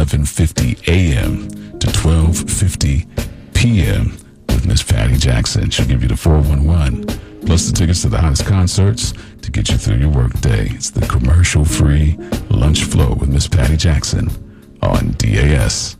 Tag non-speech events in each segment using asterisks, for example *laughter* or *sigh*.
11:50 a.m. to 12:50 p.m. with Miss Patty Jackson. She'll give you the 411 plus the tickets to the hottest concerts to get you through your workday. It's the commercial-free lunch flow with Miss Patty Jackson on DAS.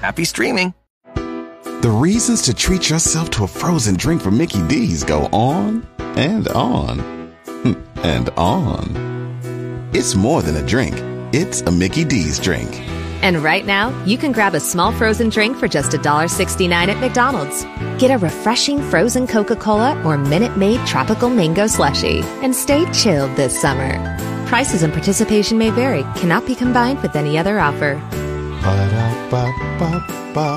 Happy streaming. The reasons to treat yourself to a frozen drink from Mickey D's go on and on hmm, and on. It's more than a drink. It's a Mickey D's drink. And right now, you can grab a small frozen drink for just $1.69 at McDonald's. Get a refreshing frozen Coca Cola or Minute Maid Tropical Mango Slushy and stay chilled this summer. Prices and participation may vary, cannot be combined with any other offer. Ba-da-ba-ba-ba.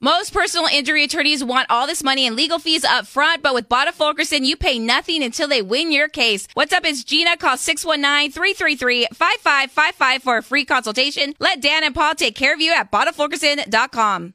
Most personal injury attorneys want all this money and legal fees up front, but with Botta Fulkerson, you pay nothing until they win your case. What's up? It's Gina. Call 619-333-5555 for a free consultation. Let Dan and Paul take care of you at BottaFulkerson.com.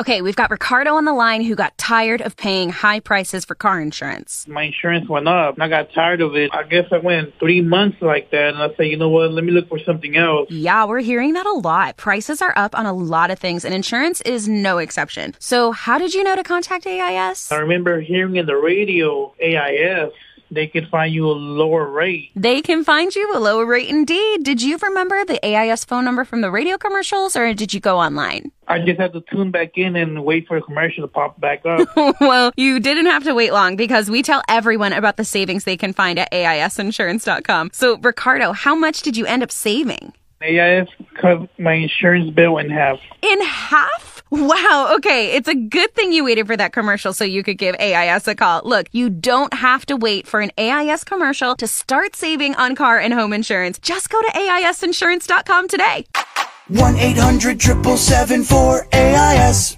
Okay, we've got Ricardo on the line who got tired of paying high prices for car insurance. my insurance went up and I got tired of it. I guess I went three months like that and I said, you know what, let me look for something else. Yeah, we're hearing that a lot. Prices are up on a lot of things, and insurance is no exception. So, how did you know to contact AIS? I remember hearing in the radio AIS, they could find you a lower rate. They can find you a lower rate indeed. Did you remember the AIS phone number from the radio commercials, or did you go online? I just had to tune back in and wait for a commercial to pop back up. *laughs* well, you didn't have to wait long because we tell everyone about the savings they can find at AISinsurance.com. So, Ricardo, how much did you end up saving? AIS cut my insurance bill in half. In half? Wow. Okay. It's a good thing you waited for that commercial so you could give AIS a call. Look, you don't have to wait for an AIS commercial to start saving on car and home insurance. Just go to AISinsurance.com today. 1 800 777 AIS.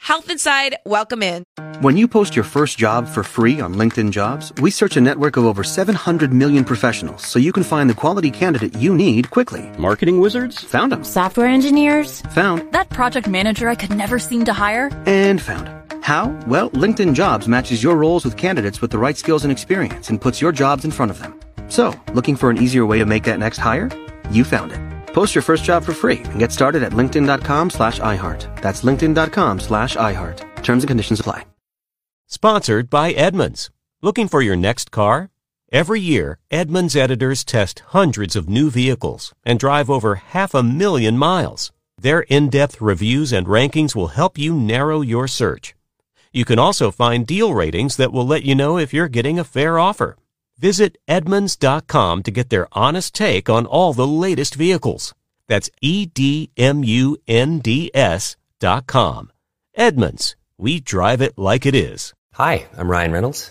Health Inside, welcome in. When you post your first job for free on LinkedIn Jobs, we search a network of over 700 million professionals so you can find the quality candidate you need quickly. Marketing wizards? Found them. Software engineers? Found. That project manager I could never seem to hire? And found. How? Well, LinkedIn Jobs matches your roles with candidates with the right skills and experience and puts your jobs in front of them. So, looking for an easier way to make that next hire? You found it. Post your first job for free and get started at linkedin.com slash iHeart. That's linkedin.com slash iHeart. Terms and conditions apply. Sponsored by Edmunds. Looking for your next car? Every year, Edmunds editors test hundreds of new vehicles and drive over half a million miles. Their in-depth reviews and rankings will help you narrow your search. You can also find deal ratings that will let you know if you're getting a fair offer. Visit Edmunds.com to get their honest take on all the latest vehicles. That's E-D-M-U-N-D-S dot com. Edmunds. We drive it like it is. Hi, I'm Ryan Reynolds.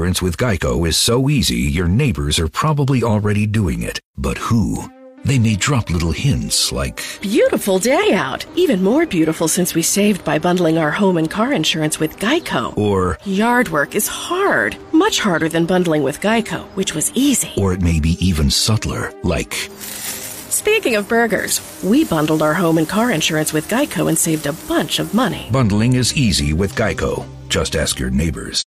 with Geico is so easy, your neighbors are probably already doing it. But who? They may drop little hints like, Beautiful day out. Even more beautiful since we saved by bundling our home and car insurance with Geico. or, Yard work is hard. Much harder than bundling with Geico, which was easy. or it may be even subtler, like, Speaking of burgers, we bundled our home and car insurance with Geico and saved a bunch of money. bundling is easy with Geico. Just ask your neighbors.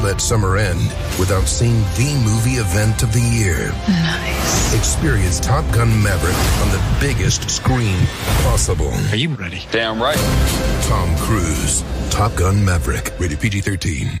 Don't let summer end without seeing the movie event of the year. Nice. Experience Top Gun Maverick on the biggest screen possible. Are you ready? Damn right. Tom Cruise, Top Gun Maverick, rated PG 13.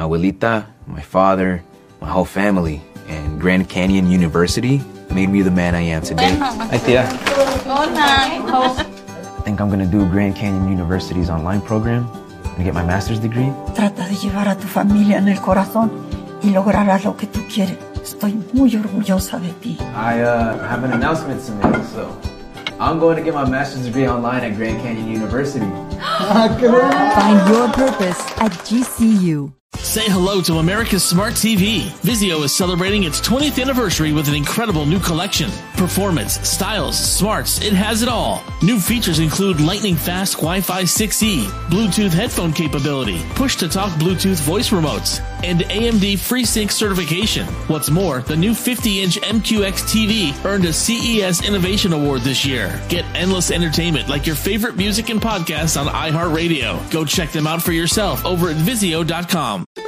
Abuelita, my father, my whole family, and Grand Canyon University made me the man I am today. Hi, Tia. I think I'm gonna do Grand Canyon University's online program and get my master's degree. Trata de llevar a tu familia en el corazón y lograrás lo que tú quieres. Estoy muy orgullosa de ti. I uh, have an announcement to make, so I'm going to get my master's degree online at Grand Canyon University. Find your purpose at GCU. Say hello to America's Smart TV. Vizio is celebrating its 20th anniversary with an incredible new collection. Performance, styles, smarts, it has it all. New features include lightning fast Wi-Fi 6E, Bluetooth headphone capability, push to talk Bluetooth voice remotes, and AMD FreeSync certification. What's more, the new 50-inch MQX TV earned a CES Innovation Award this year. Get endless entertainment like your favorite music and podcasts on iHeartRadio. Go check them out for yourself over at Vizio.com.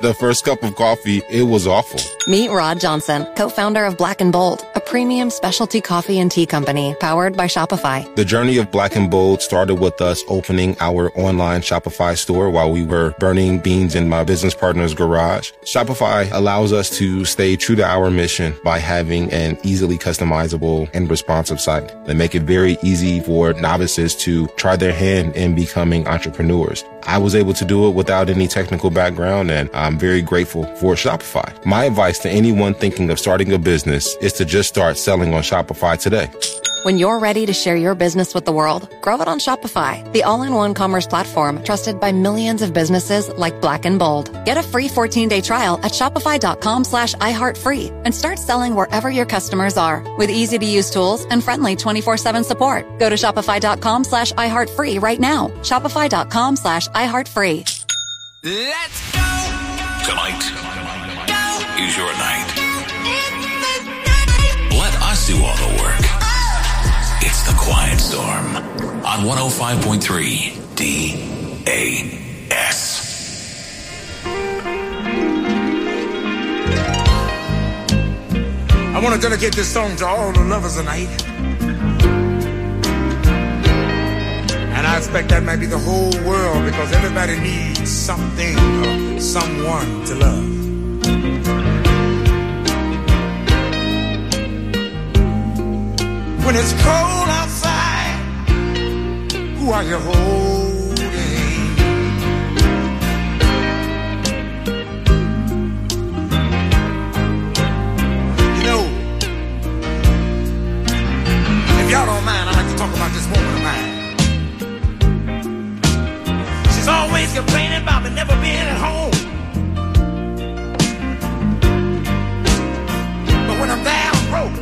the first cup of coffee, it was awful. Meet Rod Johnson, co-founder of Black and Bold, a premium specialty coffee and tea company powered by Shopify. The journey of Black and Bold started with us opening our online Shopify store while we were burning beans in my business partner's garage. Shopify allows us to stay true to our mission by having an easily customizable and responsive site that make it very easy for novices to try their hand in becoming entrepreneurs. I was able to do it without any technical background and I'm very grateful for Shopify. My advice to anyone thinking of starting a business is to just start selling on Shopify today. When you're ready to share your business with the world, grow it on Shopify, the all-in-one commerce platform trusted by millions of businesses like Black and Bold. Get a free 14-day trial at shopify.com slash iHeartFree and start selling wherever your customers are with easy-to-use tools and friendly 24-7 support. Go to shopify.com slash iHeartFree right now. Shopify.com slash iHeartFree. Let's go! Tonight is your night. Let us do all the work. It's the Quiet Storm on 105.3 DAS. I want to dedicate this song to all the lovers tonight. Expect that might be the whole world because everybody needs something or someone to love. When it's cold outside, who are you holding? Complaining about me never being at home. But when I'm there, I'm broke.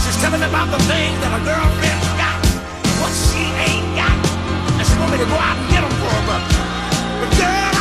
She's telling me about the things that her girlfriend's got, what she ain't got. And she want me to go out and get them for her, but, but girl,